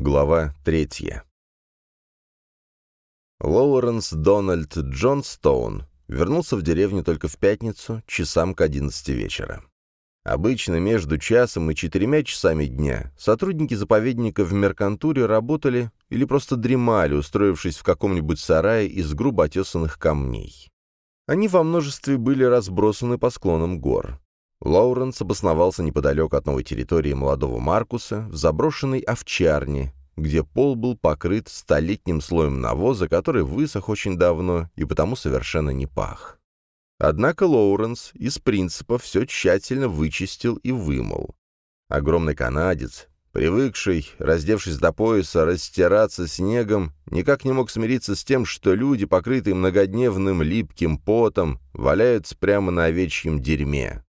Глава третья. Лоуренс Дональд Джонстоун вернулся в деревню только в пятницу, часам к одиннадцати вечера. Обычно между часом и четырьмя часами дня сотрудники заповедника в меркантуре работали или просто дремали, устроившись в каком-нибудь сарае из грубо отесанных камней. Они во множестве были разбросаны по склонам гор. Лоуренс обосновался неподалеку от новой территории молодого Маркуса в заброшенной овчарне, где пол был покрыт столетним слоем навоза, который высох очень давно и потому совершенно не пах. Однако Лоуренс из принципа все тщательно вычистил и вымыл. Огромный канадец, привыкший, раздевшись до пояса, растираться снегом, никак не мог смириться с тем, что люди, покрытые многодневным липким потом, валяются прямо на овечьем дерьме.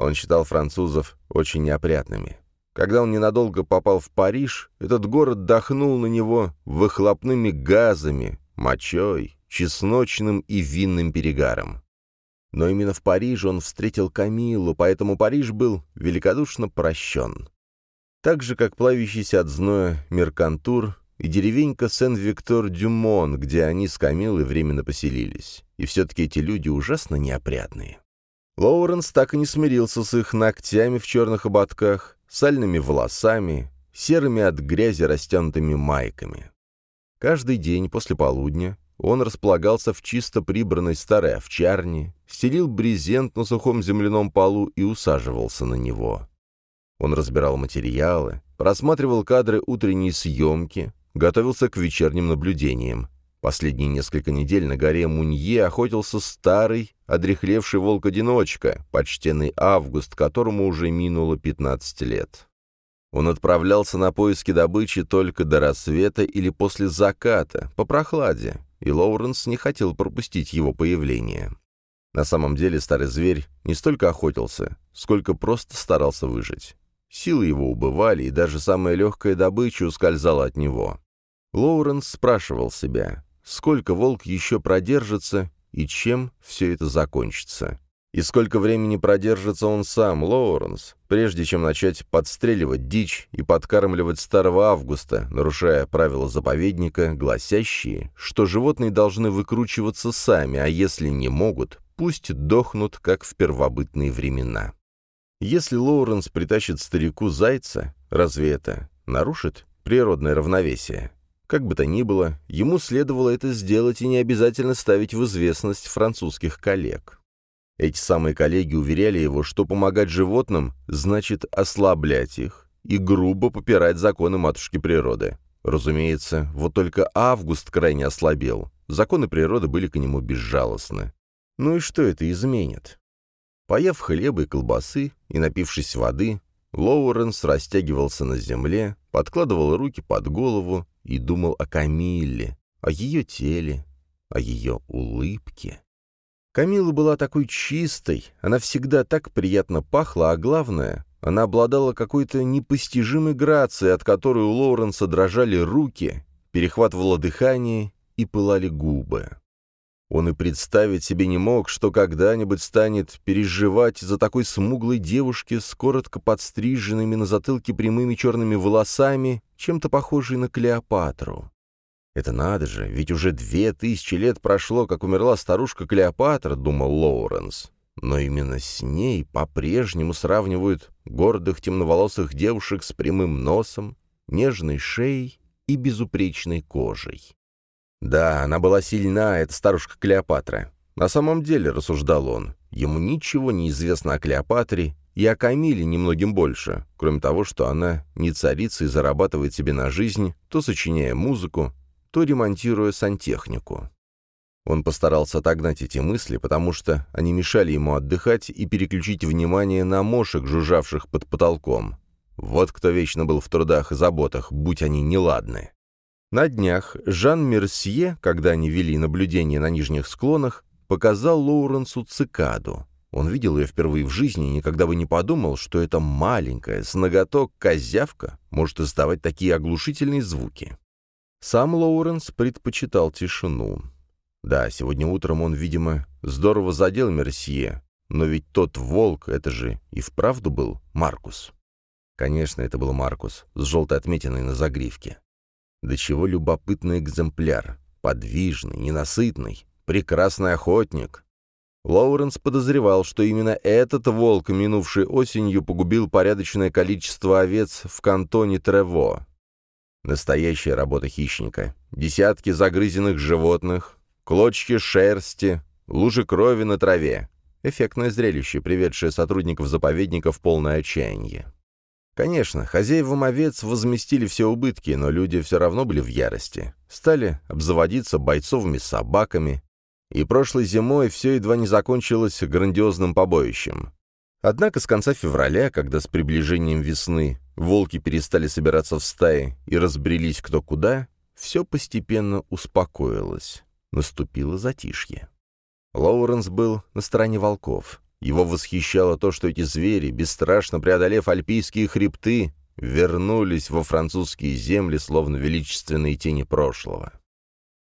Он считал французов очень неопрятными. Когда он ненадолго попал в Париж, этот город дохнул на него выхлопными газами, мочой, чесночным и винным перегаром. Но именно в Париже он встретил Камилу, поэтому Париж был великодушно прощен. Так же, как плавящийся от зноя Меркантур и деревенька Сен-Виктор-Дюмон, где они с Камилой временно поселились. И все-таки эти люди ужасно неопрятные. Лоуренс так и не смирился с их ногтями в черных ободках, сальными волосами, серыми от грязи растянутыми майками. Каждый день после полудня он располагался в чисто прибранной старой овчарне, стелил брезент на сухом земляном полу и усаживался на него. Он разбирал материалы, просматривал кадры утренней съемки, готовился к вечерним наблюдениям, Последние несколько недель на горе Мунье охотился старый, одрехлевший волк-одиночка, почтенный Август, которому уже минуло 15 лет. Он отправлялся на поиски добычи только до рассвета или после заката, по прохладе, и Лоуренс не хотел пропустить его появление. На самом деле старый зверь не столько охотился, сколько просто старался выжить. Силы его убывали, и даже самая легкая добыча ускользала от него. Лоуренс спрашивал себя, сколько волк еще продержится и чем все это закончится. И сколько времени продержится он сам, Лоуренс, прежде чем начать подстреливать дичь и подкармливать старого Августа, нарушая правила заповедника, гласящие, что животные должны выкручиваться сами, а если не могут, пусть дохнут, как в первобытные времена. Если Лоуренс притащит старику зайца, разве это нарушит природное равновесие? Как бы то ни было, ему следовало это сделать и не обязательно ставить в известность французских коллег. Эти самые коллеги уверяли его, что помогать животным значит ослаблять их и грубо попирать законы матушки природы. Разумеется, вот только Август крайне ослабел, законы природы были к нему безжалостны. Ну и что это изменит? Поев хлеба и колбасы и напившись воды, Лоуренс растягивался на земле, подкладывал руки под голову и думал о Камилле, о ее теле, о ее улыбке. Камила была такой чистой, она всегда так приятно пахла, а главное, она обладала какой-то непостижимой грацией, от которой у Лоуренса дрожали руки, перехватывало дыхание и пылали губы. Он и представить себе не мог, что когда-нибудь станет переживать за такой смуглой девушки с коротко подстриженными на затылке прямыми черными волосами, чем-то похожей на Клеопатру. Это надо же, ведь уже две тысячи лет прошло, как умерла старушка Клеопатра, думал Лоуренс. Но именно с ней по-прежнему сравнивают гордых темноволосых девушек с прямым носом, нежной шеей и безупречной кожей. Да, она была сильна, эта старушка Клеопатра. На самом деле, рассуждал он, ему ничего не известно о Клеопатре и о Камиле немногим больше, кроме того, что она не царица и зарабатывает себе на жизнь, то сочиняя музыку, то ремонтируя сантехнику. Он постарался отогнать эти мысли, потому что они мешали ему отдыхать и переключить внимание на мошек, жужжавших под потолком. Вот кто вечно был в трудах и заботах, будь они неладны. На днях Жан Мерсье, когда они вели наблюдение на нижних склонах, показал Лоуренсу цикаду. Он видел ее впервые в жизни и никогда бы не подумал, что эта маленькая, с ноготок козявка может издавать такие оглушительные звуки. Сам Лоуренс предпочитал тишину. Да, сегодня утром он, видимо, здорово задел Мерсье, но ведь тот волк, это же и вправду был Маркус. Конечно, это был Маркус, с желтой отметиной на загривке. До чего любопытный экземпляр. Подвижный, ненасытный, прекрасный охотник. Лоуренс подозревал, что именно этот волк, минувшей осенью, погубил порядочное количество овец в кантоне Трево. Настоящая работа хищника. Десятки загрызенных животных, клочья шерсти, лужи крови на траве. Эффектное зрелище, приведшее сотрудников заповедника в полное отчаяние. Конечно, хозяевам овец возместили все убытки, но люди все равно были в ярости. Стали обзаводиться бойцовыми собаками, и прошлой зимой все едва не закончилось грандиозным побоищем. Однако с конца февраля, когда с приближением весны волки перестали собираться в стаи и разбрелись кто куда, все постепенно успокоилось. Наступило затишье. Лоуренс был на стороне волков. Его восхищало то, что эти звери, бесстрашно преодолев альпийские хребты, вернулись во французские земли, словно величественные тени прошлого.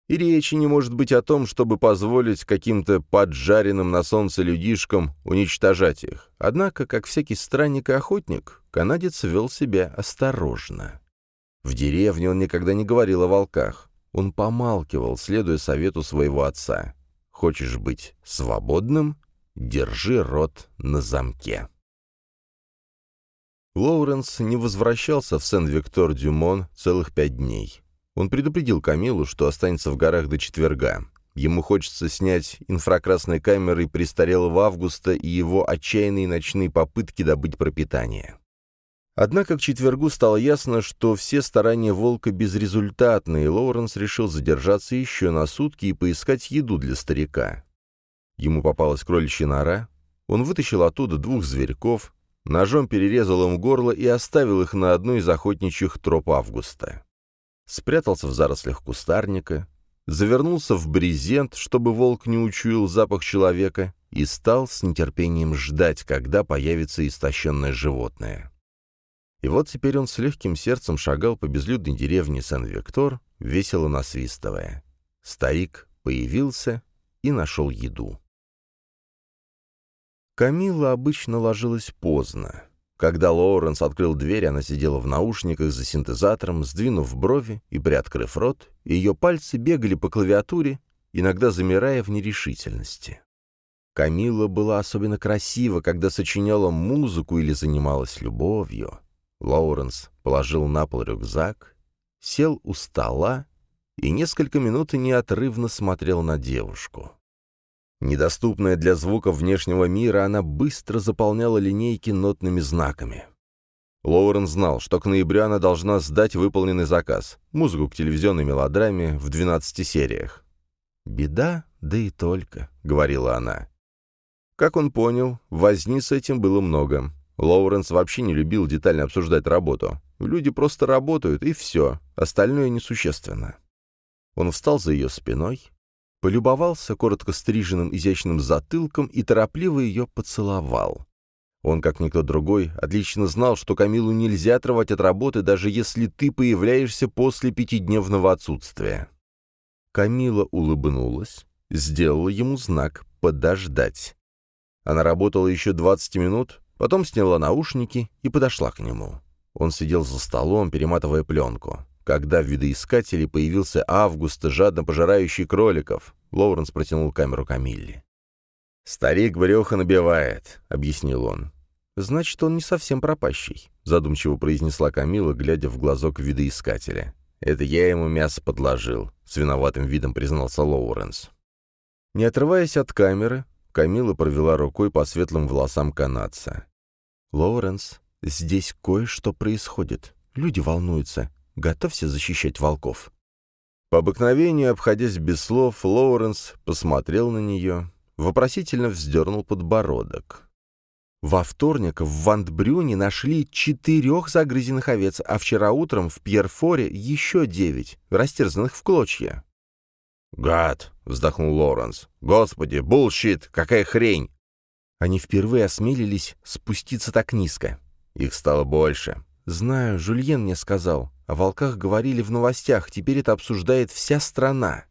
И речи не может быть о том, чтобы позволить каким-то поджаренным на солнце людишкам уничтожать их. Однако, как всякий странник и охотник, канадец вел себя осторожно. В деревне он никогда не говорил о волках. Он помалкивал, следуя совету своего отца. «Хочешь быть свободным? Держи рот на замке». Лоуренс не возвращался в Сен-Виктор-Дюмон целых пять дней. Он предупредил Камилу, что останется в горах до четверга. Ему хочется снять инфракрасной камерой престарелого Августа и его отчаянные ночные попытки добыть пропитание. Однако к четвергу стало ясно, что все старания волка безрезультатны, и Лоуренс решил задержаться еще на сутки и поискать еду для старика. Ему попалась кроличья нора, он вытащил оттуда двух зверьков, ножом перерезал им горло и оставил их на одной из охотничьих троп Августа спрятался в зарослях кустарника, завернулся в брезент, чтобы волк не учуял запах человека, и стал с нетерпением ждать, когда появится истощенное животное. И вот теперь он с легким сердцем шагал по безлюдной деревне Сен-Виктор, весело насвистывая. Старик появился и нашел еду. Камила обычно ложилась поздно. Когда Лоуренс открыл дверь, она сидела в наушниках за синтезатором, сдвинув брови и приоткрыв рот, и ее пальцы бегали по клавиатуре, иногда замирая в нерешительности. Камила была особенно красива, когда сочиняла музыку или занималась любовью. Лоуренс положил на пол рюкзак, сел у стола и несколько минут неотрывно смотрел на девушку. Недоступная для звуков внешнего мира, она быстро заполняла линейки нотными знаками. Лоурен знал, что к ноябрю она должна сдать выполненный заказ — музыку к телевизионной мелодраме в 12 сериях. «Беда, да и только», — говорила она. Как он понял, возни с этим было много. Лоуренс вообще не любил детально обсуждать работу. Люди просто работают, и все, остальное несущественно. Он встал за ее спиной, полюбовался коротко стриженным изящным затылком и торопливо ее поцеловал. Он, как никто другой, отлично знал, что Камилу нельзя отрывать от работы, даже если ты появляешься после пятидневного отсутствия. Камила улыбнулась, сделала ему знак «подождать». Она работала еще 20 минут, потом сняла наушники и подошла к нему. Он сидел за столом, перематывая пленку. Когда в видоискателе появился Август, жадно пожирающий кроликов, Лоуренс протянул камеру Камилле. «Старик бреха набивает», — объяснил он. «Значит, он не совсем пропащий», — задумчиво произнесла Камила, глядя в глазок видоискателя. «Это я ему мясо подложил», — с виноватым видом признался Лоуренс. Не отрываясь от камеры, Камила провела рукой по светлым волосам канадца. «Лоуренс, здесь кое-что происходит. Люди волнуются. Готовься защищать волков». По обыкновению, обходясь без слов, Лоуренс посмотрел на нее, вопросительно вздернул подбородок. Во вторник в Вандбрюне нашли четырех загрызенных овец, а вчера утром в Пьерфоре еще девять, растерзанных в клочья. «Гад!» — вздохнул Лоуренс. «Господи, bullshit! Какая хрень!» Они впервые осмелились спуститься так низко. Их стало больше. «Знаю, Жульен мне сказал. О волках говорили в новостях, теперь это обсуждает вся страна.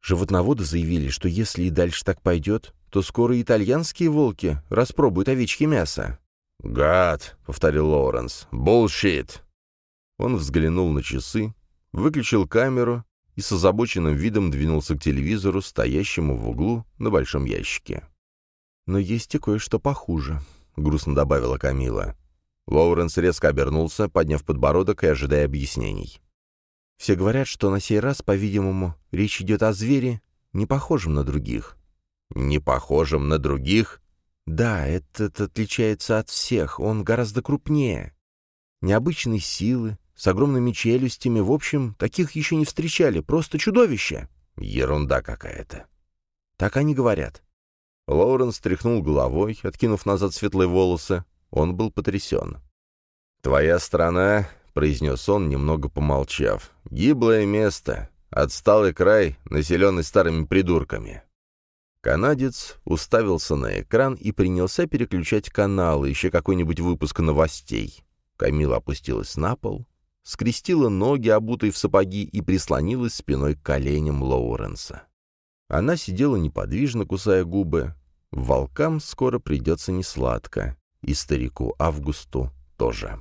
Животноводы заявили, что если и дальше так пойдет, то скоро итальянские волки распробуют овечье мясо. «Гад», — повторил Лоуренс, — «bullshit». Он взглянул на часы. выключил камеру и с озабоченным видом двинулся к телевизору, стоящему в углу на большом ящике. «Но есть и кое-что похуже», — грустно добавила Камила. Лоуренс резко обернулся, подняв подбородок и ожидая объяснений. «Все говорят, что на сей раз, по-видимому, речь идет о звере, не похожем на других». «Не похожем на других?» «Да, этот отличается от всех, он гораздо крупнее. Необычной силы, с огромными челюстями, в общем, таких еще не встречали, просто чудовище». «Ерунда какая-то». «Так они говорят». Лоуренс тряхнул головой, откинув назад светлые волосы, он был потрясен. «Твоя страна», — произнес он, немного помолчав, — «гиблое место, отсталый край, населенный старыми придурками». Канадец уставился на экран и принялся переключать каналы, еще какой-нибудь выпуск новостей. Камила опустилась на пол, скрестила ноги, обутые в сапоги, и прислонилась спиной к коленям Лоуренса. Она сидела неподвижно, кусая губы. Волкам скоро придется несладко и старику Августу тоже.